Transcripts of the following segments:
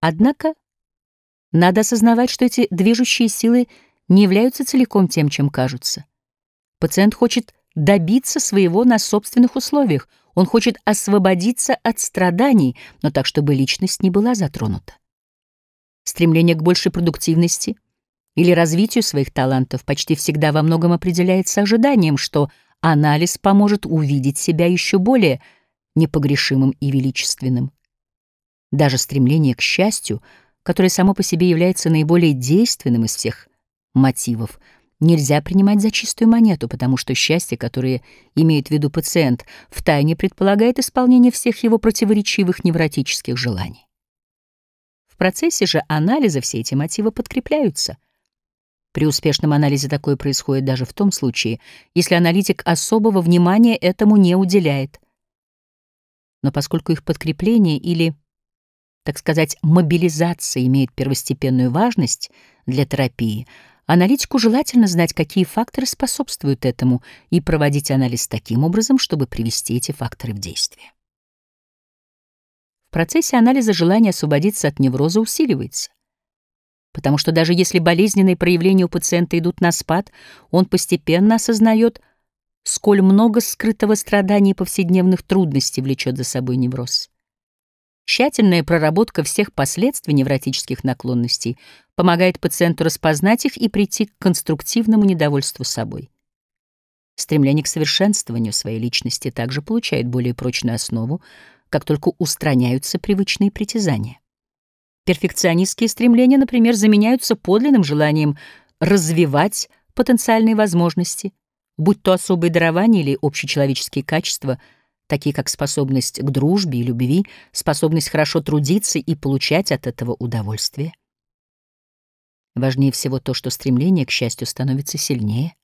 Однако надо осознавать, что эти движущие силы не являются целиком тем, чем кажутся. Пациент хочет добиться своего на собственных условиях, он хочет освободиться от страданий, но так, чтобы личность не была затронута. Стремление к большей продуктивности или развитию своих талантов почти всегда во многом определяется ожиданием, что анализ поможет увидеть себя еще более непогрешимым и величественным. Даже стремление к счастью, которое само по себе является наиболее действенным из всех мотивов, нельзя принимать за чистую монету, потому что счастье, которое имеет в виду пациент, втайне предполагает исполнение всех его противоречивых невротических желаний. В процессе же анализа все эти мотивы подкрепляются. При успешном анализе такое происходит даже в том случае, если аналитик особого внимания этому не уделяет. Но поскольку их подкрепление или так сказать, мобилизация имеет первостепенную важность для терапии, аналитику желательно знать, какие факторы способствуют этому, и проводить анализ таким образом, чтобы привести эти факторы в действие. В процессе анализа желание освободиться от невроза усиливается, потому что даже если болезненные проявления у пациента идут на спад, он постепенно осознает, сколь много скрытого страдания и повседневных трудностей влечет за собой невроз. Тщательная проработка всех последствий невротических наклонностей помогает пациенту распознать их и прийти к конструктивному недовольству собой. Стремление к совершенствованию своей личности также получает более прочную основу, как только устраняются привычные притязания. Перфекционистские стремления, например, заменяются подлинным желанием развивать потенциальные возможности, будь то особые дарования или общечеловеческие качества — такие как способность к дружбе и любви, способность хорошо трудиться и получать от этого удовольствие. Важнее всего то, что стремление к счастью становится сильнее.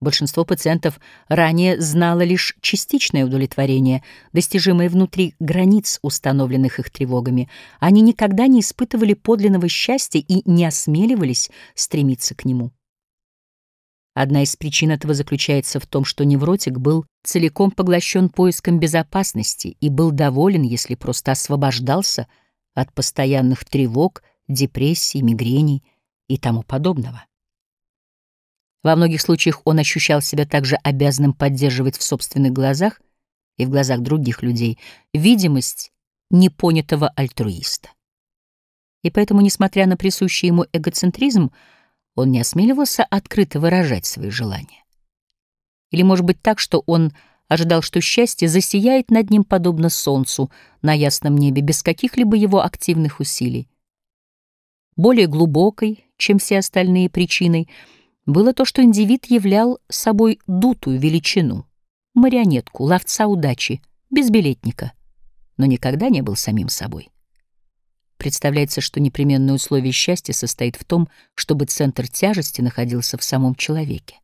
Большинство пациентов ранее знало лишь частичное удовлетворение, достижимое внутри границ, установленных их тревогами. Они никогда не испытывали подлинного счастья и не осмеливались стремиться к нему. Одна из причин этого заключается в том, что невротик был целиком поглощен поиском безопасности и был доволен, если просто освобождался от постоянных тревог, депрессий, мигрений и тому подобного. Во многих случаях он ощущал себя также обязанным поддерживать в собственных глазах и в глазах других людей видимость непонятого альтруиста. И поэтому, несмотря на присущий ему эгоцентризм, он не осмеливался открыто выражать свои желания. Или, может быть, так, что он ожидал, что счастье засияет над ним подобно солнцу на ясном небе, без каких-либо его активных усилий. Более глубокой, чем все остальные причиной, было то, что индивид являл собой дутую величину, марионетку, ловца удачи, безбилетника, но никогда не был самим собой. Представляется, что непременное условие счастья состоит в том, чтобы центр тяжести находился в самом человеке.